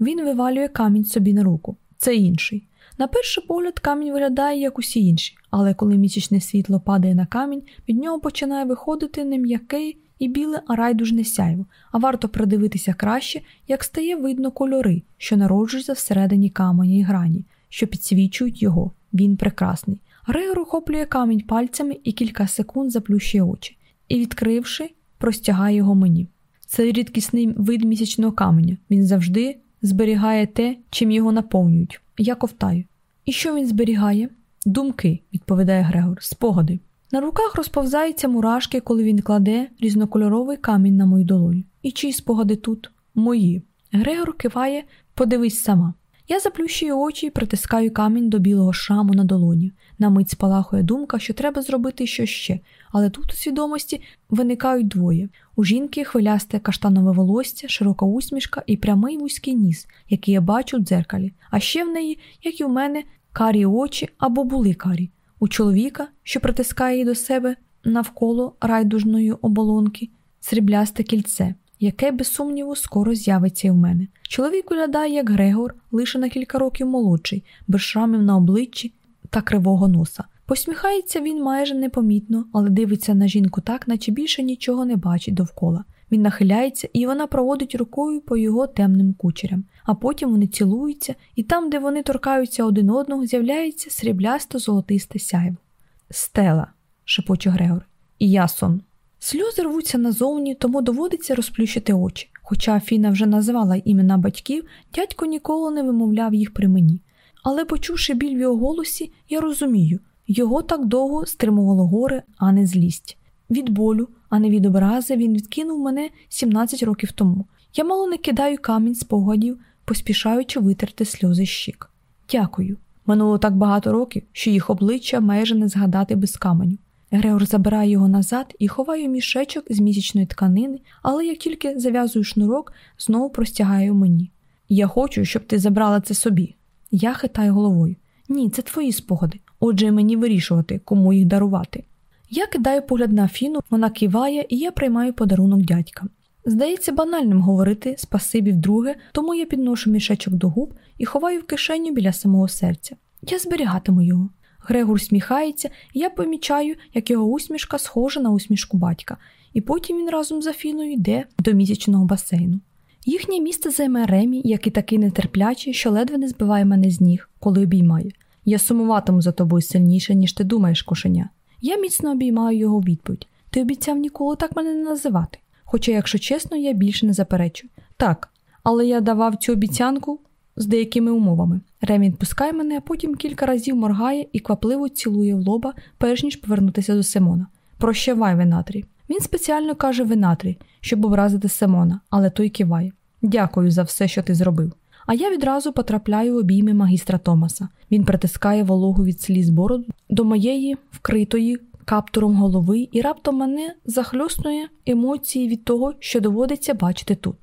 Він вивалює камінь собі на руку. Це інший. На перший погляд, камінь виглядає як усі інші, але коли місячне світло падає на камінь, від нього починає виходити не м'який і біле, райдужне сяйво, а варто придивитися краще, як стає видно кольори, що народжуються всередині каменя і грані, що підсвічують його. Він прекрасний. Грегор охоплює камінь пальцями і кілька секунд заплющує очі, і, відкривши, простягає його мені. Це рідкісний вид місячного каменя. Він завжди зберігає те, чим його наповнюють. Я ковтаю. І що він зберігає? Думки, відповідає Грегор, спогади. На руках розповзаються мурашки, коли він кладе різнокольоровий камінь на мою долоню. І чиї спогади тут? Мої. Грегор киває, подивись сама. Я заплющую очі і притискаю камінь до білого шраму на долоні. На мить спалахує думка, що треба зробити що ще, але тут у свідомості виникають двоє: у жінки хвилясте каштанове волосся, широка усмішка і прямий вузький ніс, який я бачу в дзеркалі. А ще в неї, як і в мене, карі очі або були карі. У чоловіка, що притискає її до себе навколо райдужної оболонки, сріблясте кільце, яке, без сумніву, скоро з'явиться і в мене. Чоловік виглядає як Грегор, лише на кілька років молодший, без шрамів на обличчі та кривого носа. Посміхається він майже непомітно, але дивиться на жінку так, наче більше нічого не бачить довкола. Він нахиляється, і вона проводить рукою по його темним кучерям, а потім вони цілуються, і там, де вони торкаються один одного, з'являється сріблясто золотисте сяйво. Стела, шепоче Грегор, і ясон. Сльози рвуться назовні, тому доводиться розплющити очі. Хоча Афіна вже називала імена батьків, дядько ніколи не вимовляв їх при мені. Але, почувши біль в його голосі, я розумію, його так довго стримувало горе, а не злість. Від болю, а не від образи, він відкинув мене 17 років тому. Я мало не кидаю камінь спогадів, поспішаючи витерти сльози щік. Дякую. Минуло так багато років, що їх обличчя майже не згадати без каменю. Грегор забирає його назад і ховає мішечок з місячної тканини, але як тільки зав'язую шнурок, знову простягає мені. Я хочу, щоб ти забрала це собі. Я хитаю головою. Ні, це твої спогади. Отже, мені вирішувати, кому їх дарувати. Я кидаю погляд на Афіну, вона киває, і я приймаю подарунок дядька. Здається, банальним говорити спасибі вдруге, тому я підношу мішечок до губ і ховаю в кишеню біля самого серця. Я зберігатиму його. Грегор сміхається, і я помічаю, як його усмішка схожа на усмішку батька, і потім він разом з Афіною йде до місячного басейну. Їхнє місце займе Ремі, який такий нетерплячий, що ледве не збиває мене з ніг, коли обіймає. Я сумуватиму за тобою сильніше, ніж ти думаєш, кошеня. Я міцно обіймаю його відповідь. Ти обіцяв ніколи так мене не називати. Хоча, якщо чесно, я більше не заперечую. Так, але я давав цю обіцянку з деякими умовами. Ремін пускає мене, а потім кілька разів моргає і квапливо цілує в лоба, перш ніж повернутися до Симона. Прощавай, Венатрій. Він спеціально каже Венатрій, щоб образити Симона, але той киває. Дякую за все, що ти зробив. А я відразу потрапляю в обійми магістра Томаса. Він притискає вологу від сліз бороду до моєї вкритої каптуром голови і раптом мене захльоснує емоції від того, що доводиться бачити тут.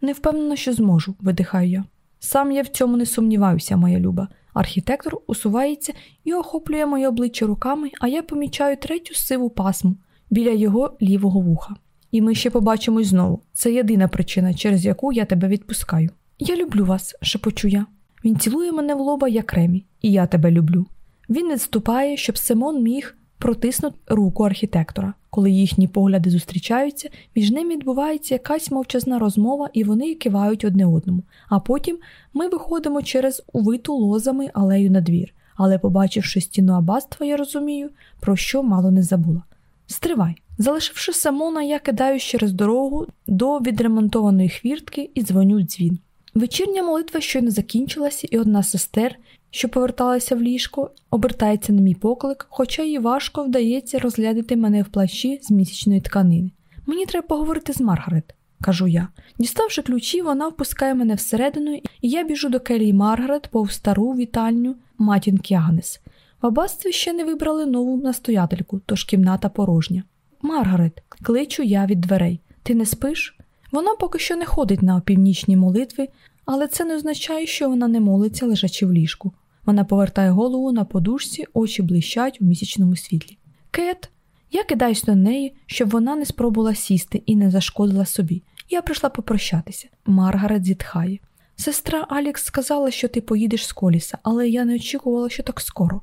Не впевнена, що зможу, видихаю я. Сам я в цьому не сумніваюся, моя люба. Архітектор усувається і охоплює моє обличчя руками, а я помічаю третю сиву пасму біля його лівого вуха. І ми ще побачимось знову. Це єдина причина, через яку я тебе відпускаю. Я люблю вас, шепочу я. Він цілує мене в лоба, як ремі, і я тебе люблю. Він відступає, щоб Симон міг протиснути руку архітектора. Коли їхні погляди зустрічаються, між ними відбувається якась мовчазна розмова, і вони кивають одне одному. А потім ми виходимо через увиту лозами алею на двір. Але, побачивши стіну аббатства, я розумію, про що мало не забула. Стривай. Залишивши Самона, я кидаю через дорогу до відремонтованої хвіртки і дзвоню в дзвін. Вечірня молитва щойно закінчилася, і одна з сестер, що поверталася в ліжко, обертається на мій поклик, хоча їй важко вдається розглядати мене в плащі з місячної тканини. Мені треба поговорити з Маргарет, кажу я. Діставши ключі, вона впускає мене всередину, і я біжу до келії Маргарет повз стару вітальню матінки Агнес. В аббатстві ще не вибрали нову настоятельку, тож кімната порожня. Маргарет, кличу я від дверей. Ти не спиш? Вона поки що не ходить на опівнічні молитви, але це не означає, що вона не молиться, лежачи в ліжку. Вона повертає голову на подушці, очі блищать у місячному світлі. Кет, я кидаюсь до неї, щоб вона не спробувала сісти і не зашкодила собі. Я прийшла попрощатися. Маргарет зітхає. Сестра Алікс сказала, що ти поїдеш з коліса, але я не очікувала, що так скоро.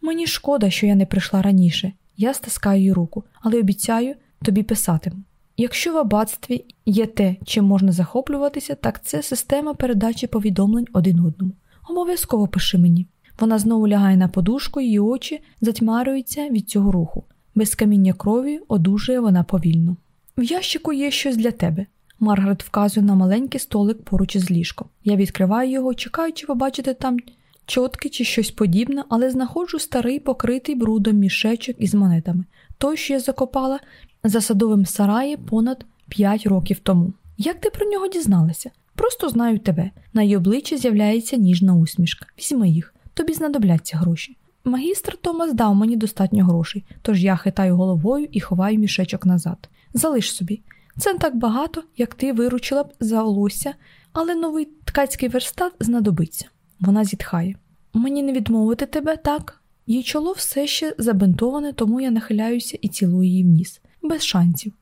Мені шкода, що я не прийшла раніше. Я стискаю її руку, але обіцяю тобі писатиму. Якщо в аббатстві є те, чим можна захоплюватися, так це система передачі повідомлень один одному. Обов'язково пиши мені. Вона знову лягає на подушку, її очі затьмарюються від цього руху. Без каміння крові одужує вона повільно. В ящику є щось для тебе. Маргарет вказує на маленький столик поруч із ліжком. Я відкриваю його, чекаючи побачити там чотки чи щось подібне, але знаходжу старий покритий брудом мішечок із монетами. Той, що я закопала за садовим сараї понад п'ять років тому. Як ти про нього дізналася? Просто знаю тебе. На її обличчі з'являється ніжна усмішка. Візьми їх, тобі знадобляться гроші. Магістр Томас дав мені достатньо грошей, тож я хитаю головою і ховаю мішечок назад. Залиш собі. Це не так багато, як ти виручила б за волосся, але новий ткацький верстат знадобиться. Вона зітхає. Мені не відмовити тебе так. Її чоло все ще забинтоване, тому я нахиляюся і цілую її в ніс. Без шансів.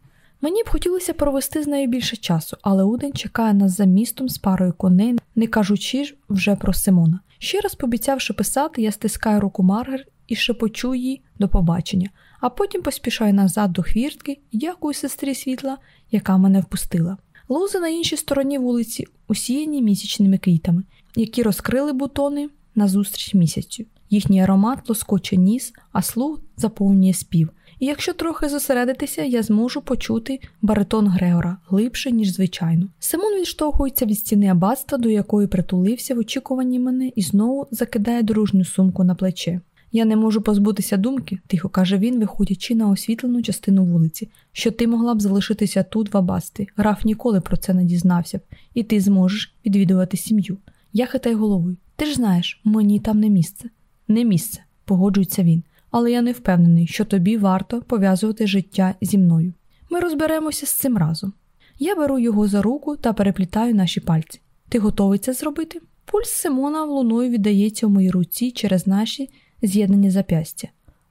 Мені б хотілося провести з нею більше часу, але Уден чекає нас за містом з парою коней, не кажучи ж вже про Симона. Ще раз пообіцявши писати, я стискаю руку Маргер і шепочу їй до побачення, а потім поспішаю назад до хвіртки і дякую сестрі світла, яка мене впустила. Лози на іншій стороні вулиці усіяні місячними квітами, які розкрили бутони назустріч місяцю. Їхній аромат лоскоче ніс, а слух заповнює спів. І якщо трохи зосередитися, я зможу почути баритон Грегора глибше, ніж звичайно. Симон відштовхується від стіни аббатства, до якої притулився в очікуванні мене, і знову закидає дорожню сумку на плече. Я не можу позбутися думки, тихо каже він, виходячи на освітлену частину вулиці, що ти могла б залишитися тут, в аббатстві. Граф ніколи про це не дізнався б, і ти зможеш відвідувати сім'ю. Я хитаю головою. Ти ж знаєш, мені там не місце. Не місце, погоджується він. але я не впевнений, що тобі варто пов'язувати життя зі мною. Ми розберемося з цим разом. Я беру його за руку та переплітаю наші пальці. Ти готовий це зробити? Пульс Симона луною віддається у моїй руці через наші з'єднані зап'ястя.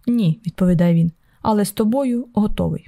Ні, відповідає він, але з тобою готовий.